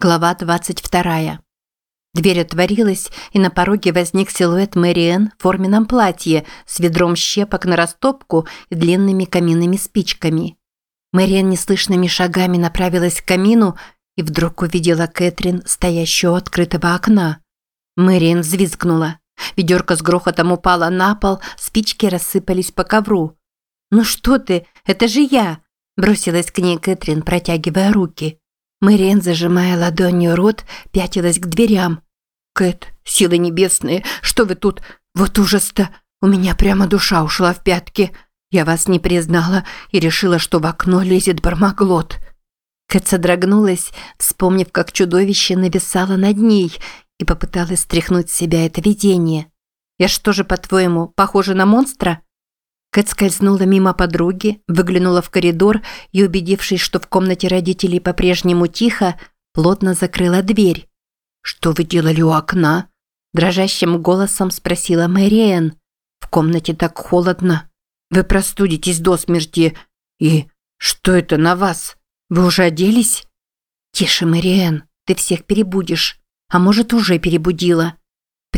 Глава 22. Дверь отворилась, и на пороге возник силуэт Мэриэн в форменном платье с ведром щепок на растопку и длинными каминными спичками. Мэриэн неслышными шагами направилась к камину и вдруг увидела Кэтрин, стоящую у открытого окна. Мэриэн взвизгнула. Ведерко с грохотом упало на пол, спички рассыпались по ковру. «Ну что ты? Это же я!» Бросилась к ней Кэтрин, протягивая руки. Мэриэн, зажимая ладонью рот, пятилась к дверям. «Кэт, силы небесные, что вы тут? Вот ужас-то! У меня прямо душа ушла в пятки. Я вас не признала и решила, что в окно лезет бармаглот». Кэт содрогнулась, вспомнив, как чудовище нависало над ней и попыталась стряхнуть с себя это видение. «Я что же, по-твоему, похожа на монстра?» Кэт скользнула мимо подруги, выглянула в коридор и, убедившись, что в комнате родителей по-прежнему тихо, плотно закрыла дверь. «Что вы делали у окна?» Дрожащим голосом спросила Мэриэн. «В комнате так холодно. Вы простудитесь до смерти. И что это на вас? Вы уже оделись?» «Тише, Мэриэн, ты всех перебудешь. А может, уже перебудила.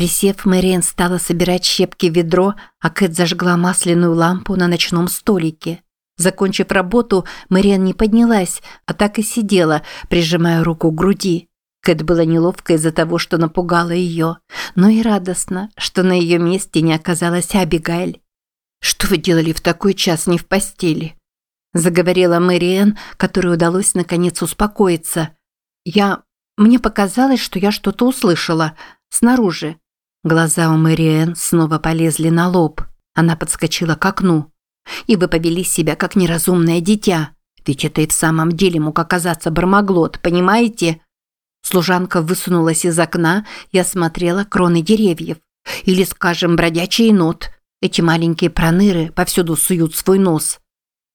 Присев, Мэриэн стала собирать щепки в ведро, а Кэт зажгла масляную лампу на ночном столике. Закончив работу, Мэриэн не поднялась, а так и сидела, прижимая руку к груди. Кэт была неловко из-за того, что напугала ее, но и радостно, что на ее месте не оказалась Абигайль. «Что вы делали в такой час не в постели?» Заговорила Мэриэн, которой удалось наконец успокоиться. «Я... Мне показалось, что я что-то услышала. Снаружи. Глаза у Мэриэн снова полезли на лоб. Она подскочила к окну. И вы повели себя как неразумное дитя. Ведь это и в самом деле мог оказаться бармаглот, понимаете? Служанка высунулась из окна и осмотрела кроны деревьев. Или, скажем, бродячий енот. Эти маленькие проныры повсюду суют свой нос.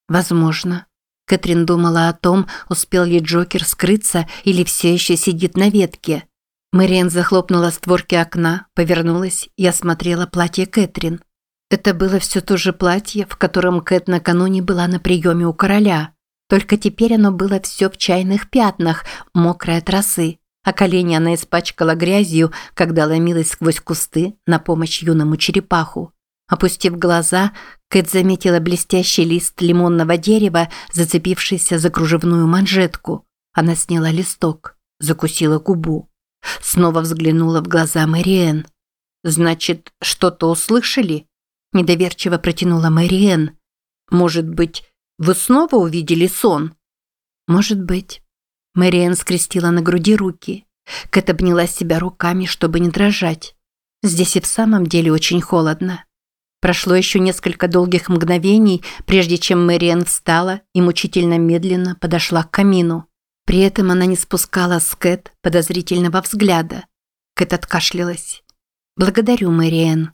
Возможно. Кэтрин думала о том, успел ли Джокер скрыться или все еще сидит на ветке. Мэриэн захлопнула створки окна, повернулась и осмотрела платье Кэтрин. Это было все то же платье, в котором Кэт накануне была на приеме у короля. Только теперь оно было все в чайных пятнах, мокрой от росы, а колени она испачкала грязью, когда ломилась сквозь кусты на помощь юному черепаху. Опустив глаза, Кэт заметила блестящий лист лимонного дерева, зацепившийся за кружевную манжетку. Она сняла листок, закусила губу. Снова взглянула в глаза Мэриэн. «Значит, что-то услышали?» Недоверчиво протянула Мэриэн. «Может быть, вы снова увидели сон?» «Может быть». Мэриэн скрестила на груди руки. Кэт обняла себя руками, чтобы не дрожать. Здесь и в самом деле очень холодно. Прошло еще несколько долгих мгновений, прежде чем Мэриэн встала и мучительно медленно подошла к камину. При этом она не спускала с Кэт подозрительного взгляда. Кэт откашлялась. «Благодарю, Мэриэн».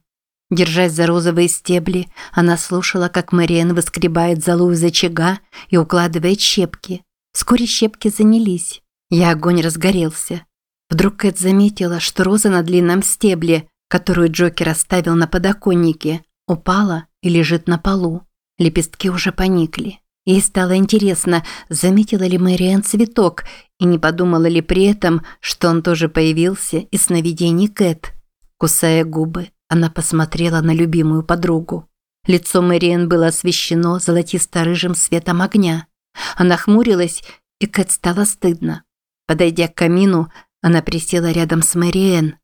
Держась за розовые стебли, она слушала, как Мэриэн выскребает золу из очага и укладывает щепки. Вскоре щепки занялись, и огонь разгорелся. Вдруг Кэт заметила, что роза на длинном стебле, которую Джокер оставил на подоконнике, упала и лежит на полу. Лепестки уже поникли. Ей стало интересно, заметила ли Мэриан цветок и не подумала ли при этом, что он тоже появился из сновидений Кэт. Кусая губы, она посмотрела на любимую подругу. Лицо Мэриан было освещено золотисто-рыжим светом огня. Она хмурилась, и Кэт стало стыдно. Подойдя к камину, она присела рядом с Мэриэн.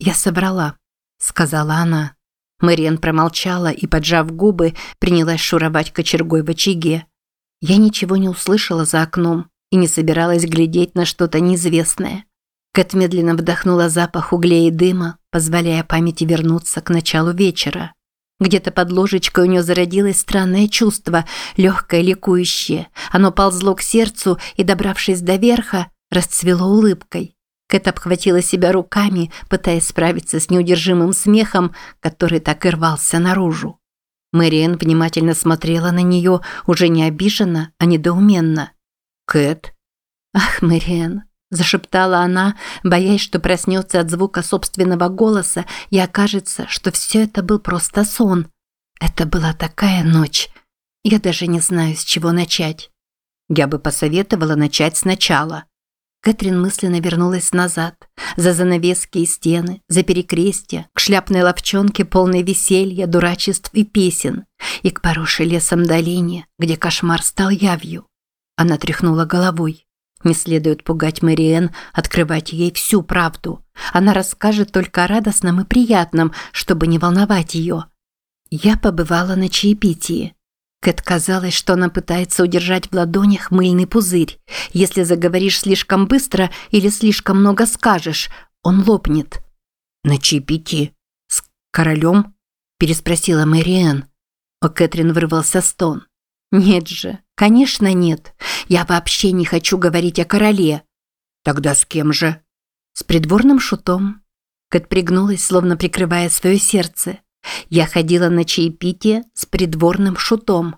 «Я собрала», – сказала она. Мэриэн промолчала и, поджав губы, принялась шуровать кочергой в очаге. Я ничего не услышала за окном и не собиралась глядеть на что-то неизвестное. Кэт медленно вдохнула запах углей и дыма, позволяя памяти вернуться к началу вечера. Где-то под ложечкой у нее зародилось странное чувство, легкое, ликующее. Оно ползло к сердцу и, добравшись до верха, расцвело улыбкой. Кэт обхватила себя руками, пытаясь справиться с неудержимым смехом, который так и рвался наружу. Мэриэн внимательно смотрела на нее уже не обиженно, а недоуменно. «Кэт?» «Ах, Мэриэн!» – зашептала она, боясь, что проснется от звука собственного голоса и окажется, что все это был просто сон. Это была такая ночь. Я даже не знаю, с чего начать. Я бы посоветовала начать сначала. Кэтрин мысленно вернулась назад, за занавески и стены, за перекрестья, к шляпной ловчонке, полной веселья, дурачеств и песен, и к поросшей лесом долине, где кошмар стал явью. Она тряхнула головой. Не следует пугать Мэриэн, открывать ей всю правду. Она расскажет только о радостном и приятном, чтобы не волновать ее. Я побывала на чаепитии. Кэт казалось, что она пытается удержать в ладонях мыльный пузырь. Если заговоришь слишком быстро или слишком много скажешь, он лопнет. «На чаепитии? С королем?» – переспросила Мэриэн. У Кэтрин вырвался стон. «Нет же, конечно нет. Я вообще не хочу говорить о короле». «Тогда с кем же?» «С придворным шутом». Кэт пригнулась, словно прикрывая свое сердце. Я ходила на чаепитие с придворным шутом.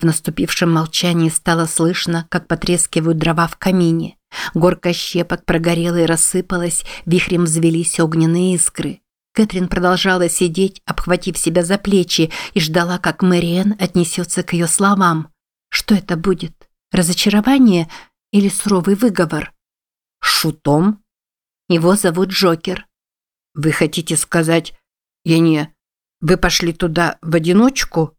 В наступившем молчании стало слышно, как потрескивают дрова в камине. Горка щепок прогорела и рассыпалась, вихрем взвелись огненные искры. Кэтрин продолжала сидеть, обхватив себя за плечи, и ждала, как Мэриэн отнесется к ее словам. Что это будет? Разочарование или суровый выговор? Шутом? Его зовут Джокер. Вы хотите сказать, я не... Вы пошли туда в одиночку?»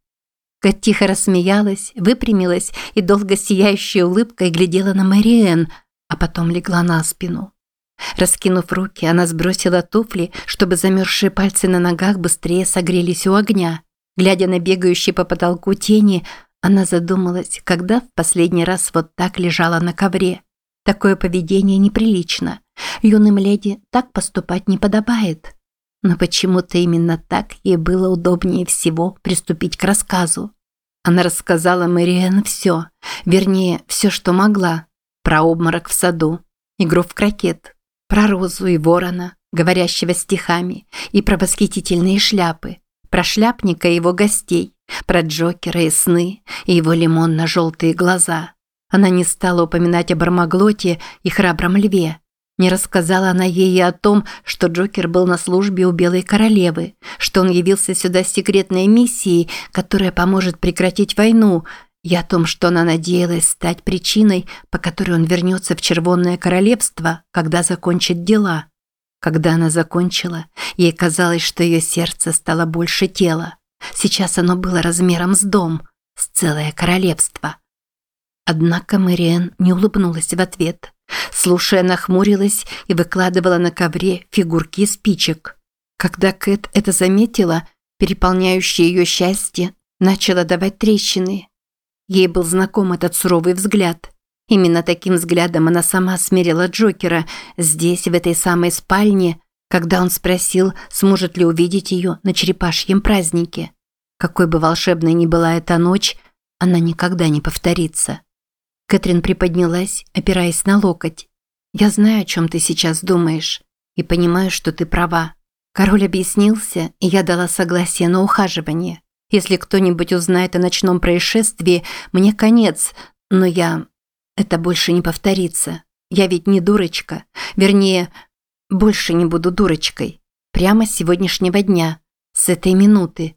Кэт тихо рассмеялась, выпрямилась и долго сияющей улыбкой глядела на Мэриэн, а потом легла на спину. Раскинув руки, она сбросила туфли, чтобы замерзшие пальцы на ногах быстрее согрелись у огня. Глядя на бегающие по потолку тени, она задумалась, когда в последний раз вот так лежала на ковре. Такое поведение неприлично. Юным леди так поступать не подобает. Но почему-то именно так ей было удобнее всего приступить к рассказу. Она рассказала Мэриэн все, вернее, все, что могла. Про обморок в саду, игру в крокет, про розу и ворона, говорящего стихами, и про восхитительные шляпы, про шляпника и его гостей, про Джокера и сны, и его лимонно-желтые глаза. Она не стала упоминать о Бармаглоте и храбром льве, не рассказала она ей и о том, что Джокер был на службе у Белой Королевы, что он явился сюда с секретной миссией, которая поможет прекратить войну, и о том, что она надеялась стать причиной, по которой он вернется в Червонное Королевство, когда закончит дела. Когда она закончила, ей казалось, что ее сердце стало больше тела. Сейчас оно было размером с дом, с целое королевство. Однако Мэриэн не улыбнулась в ответ – Слушая, нахмурилась и выкладывала на ковре фигурки спичек. Когда Кэт это заметила, переполняющее ее счастье начало давать трещины. Ей был знаком этот суровый взгляд. Именно таким взглядом она сама смерила Джокера здесь, в этой самой спальне, когда он спросил, сможет ли увидеть ее на черепашьем празднике. Какой бы волшебной ни была эта ночь, она никогда не повторится. Кэтрин приподнялась, опираясь на локоть. «Я знаю, о чем ты сейчас думаешь, и понимаю, что ты права. Король объяснился, и я дала согласие на ухаживание. Если кто-нибудь узнает о ночном происшествии, мне конец, но я... Это больше не повторится. Я ведь не дурочка. Вернее, больше не буду дурочкой. Прямо с сегодняшнего дня, с этой минуты».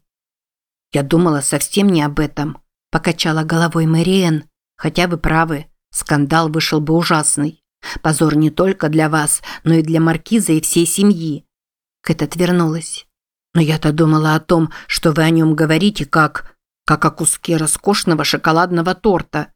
«Я думала совсем не об этом», – покачала головой Мэриэн. Хотя вы правы, скандал вышел бы ужасный. Позор не только для вас, но и для маркиза и всей семьи. Кэт отвернулась. Но я-то думала о том, что вы о нем говорите как... как о куске роскошного шоколадного торта.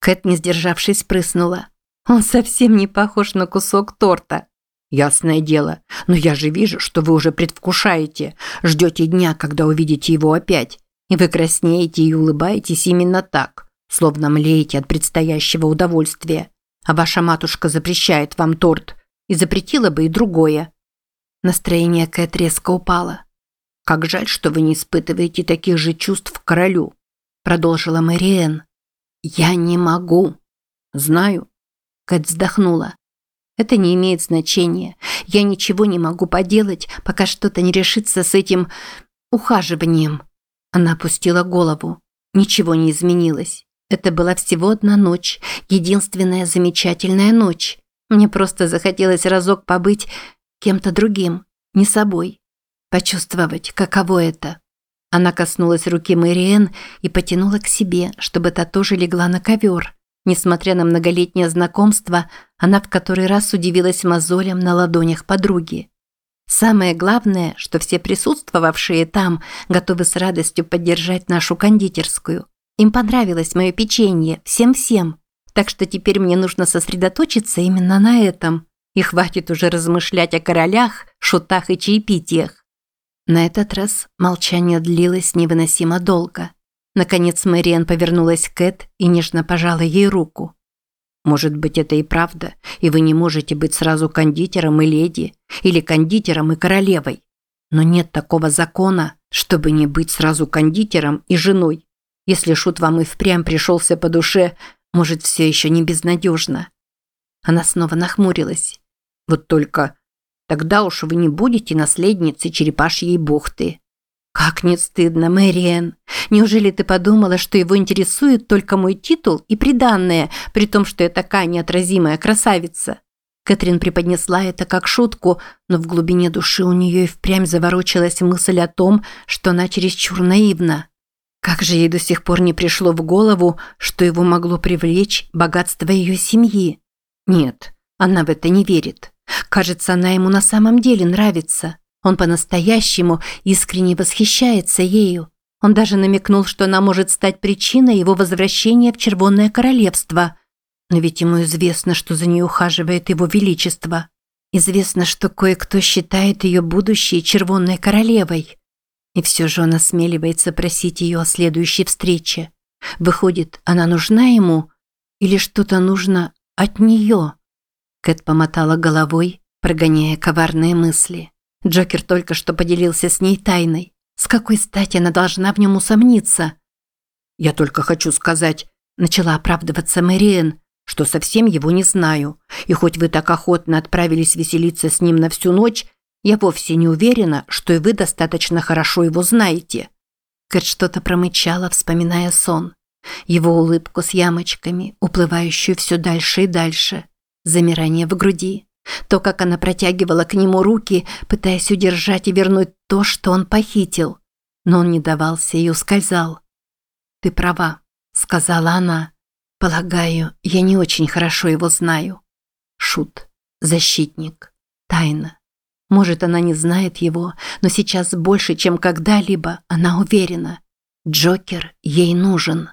Кэт, не сдержавшись, прыснула. Он совсем не похож на кусок торта. Ясное дело, но я же вижу, что вы уже предвкушаете, ждете дня, когда увидите его опять. И вы краснеете и улыбаетесь именно так словно млеете от предстоящего удовольствия. А ваша матушка запрещает вам торт и запретила бы и другое. Настроение Кэт резко упало. «Как жаль, что вы не испытываете таких же чувств к королю», продолжила Мэриэн. «Я не могу». «Знаю». Кэт вздохнула. «Это не имеет значения. Я ничего не могу поделать, пока что-то не решится с этим ухаживанием». Она опустила голову. Ничего не изменилось. Это была всего одна ночь, единственная замечательная ночь. Мне просто захотелось разок побыть кем-то другим, не собой. Почувствовать, каково это. Она коснулась руки Мэриэн и потянула к себе, чтобы та тоже легла на ковер. Несмотря на многолетнее знакомство, она в который раз удивилась мозолям на ладонях подруги. Самое главное, что все присутствовавшие там готовы с радостью поддержать нашу кондитерскую. Им понравилось мое печенье, всем-всем. Так что теперь мне нужно сосредоточиться именно на этом. И хватит уже размышлять о королях, шутах и чаепитиях. На этот раз молчание длилось невыносимо долго. Наконец Мэриан повернулась к Кэт и нежно пожала ей руку. «Может быть, это и правда, и вы не можете быть сразу кондитером и леди, или кондитером и королевой. Но нет такого закона, чтобы не быть сразу кондитером и женой. Если шут вам и впрямь пришелся по душе, может, все еще не безнадежно». Она снова нахмурилась. «Вот только тогда уж вы не будете наследницей черепашьей бухты». «Как не стыдно, Мэриэн! Неужели ты подумала, что его интересует только мой титул и приданное, при том, что я такая неотразимая красавица?» Кэтрин преподнесла это как шутку, но в глубине души у нее и впрямь заворочилась мысль о том, что она чересчур наивна. Как же ей до сих пор не пришло в голову, что его могло привлечь богатство ее семьи? Нет, она в это не верит. Кажется, она ему на самом деле нравится. Он по-настоящему искренне восхищается ею. Он даже намекнул, что она может стать причиной его возвращения в Червонное Королевство. Но ведь ему известно, что за ней ухаживает его величество. Известно, что кое-кто считает ее будущей Червонной Королевой. И все же он осмеливается просить ее о следующей встрече. Выходит, она нужна ему? Или что-то нужно от нее? Кэт помотала головой, прогоняя коварные мысли. Джокер только что поделился с ней тайной. С какой стати она должна в нем усомниться? «Я только хочу сказать», – начала оправдываться Мэриэн, что совсем его не знаю. И хоть вы так охотно отправились веселиться с ним на всю ночь, я вовсе не уверена, что и вы достаточно хорошо его знаете». Кэт что-то промычала, вспоминая сон. Его улыбку с ямочками, уплывающую все дальше и дальше. Замирание в груди. То, как она протягивала к нему руки, пытаясь удержать и вернуть то, что он похитил. Но он не давался и ускользал. «Ты права», – сказала она. «Полагаю, я не очень хорошо его знаю. Шут, защитник, тайна. Может, она не знает его, но сейчас больше, чем когда-либо, она уверена. Джокер ей нужен».